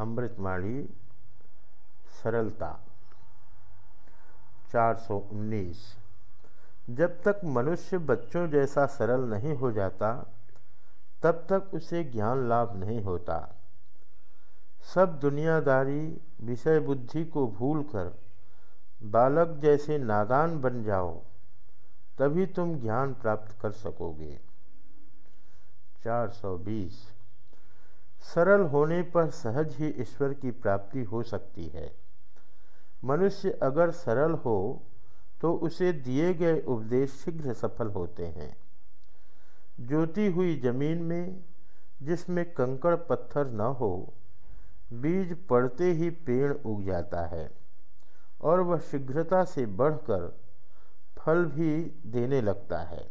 अमृतवाणी, सरलता 419 जब तक मनुष्य बच्चों जैसा सरल नहीं हो जाता, तब तक उसे ज्ञान लाभ नहीं होता। सब दुनियादारी, विषय बुद्धि को भूलकर बालक जैसे नादान बन जाओ, तभी तुम ज्ञान प्राप्त कर सकोगे। 420 सरल होने पर सहज ही ईश्वर की प्राप्ति हो सकती है। मनुष्य अगर सरल हो तो उसे दिए गए उपदेश शीघ्र सफल होते हैं। जोती हुई ज़मीन में, जिसमें कंकड़ पत्थर न हो, बीज पड़ते ही पेड़ उग जाता है और वह शीघ्रता से बढ़कर फल भी देने लगता है।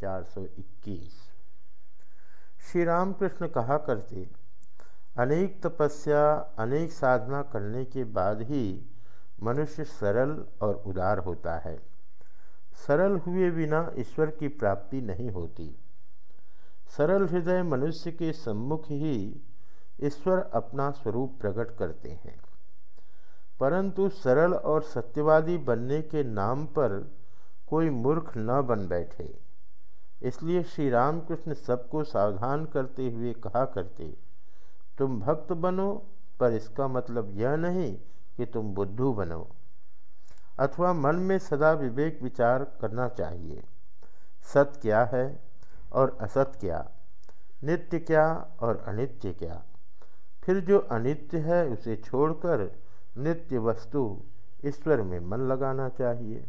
421 श्री रामकृष्ण कहा करते, अनेक तपस्या, अनेक साधना करने के बाद ही मनुष्य सरल और उदार होता है। सरल हुए बिना ईश्वर की प्राप्ति नहीं होती। सरल हृदय मनुष्य के सम्मुख ही ईश्वर अपना स्वरूप प्रकट करते हैं। परंतु सरल और सत्यवादी बनने के नाम पर कोई मूर्ख न बन बैठे। इसलिए श्री रामकृष्ण सबको सावधान करते हुए कहा करते, तुम भक्त बनो, पर इसका मतलब यह नहीं कि तुम बुद्धू बनो, अथवा मन में सदा विवेक विचार करना चाहिए। सत्य क्या है और असत क्या, नित्य क्या और अनित्य क्या? फिर जो अनित्य है उसे छोड़कर नित्य वस्तु ईश्वर में मन लगाना चाहिए।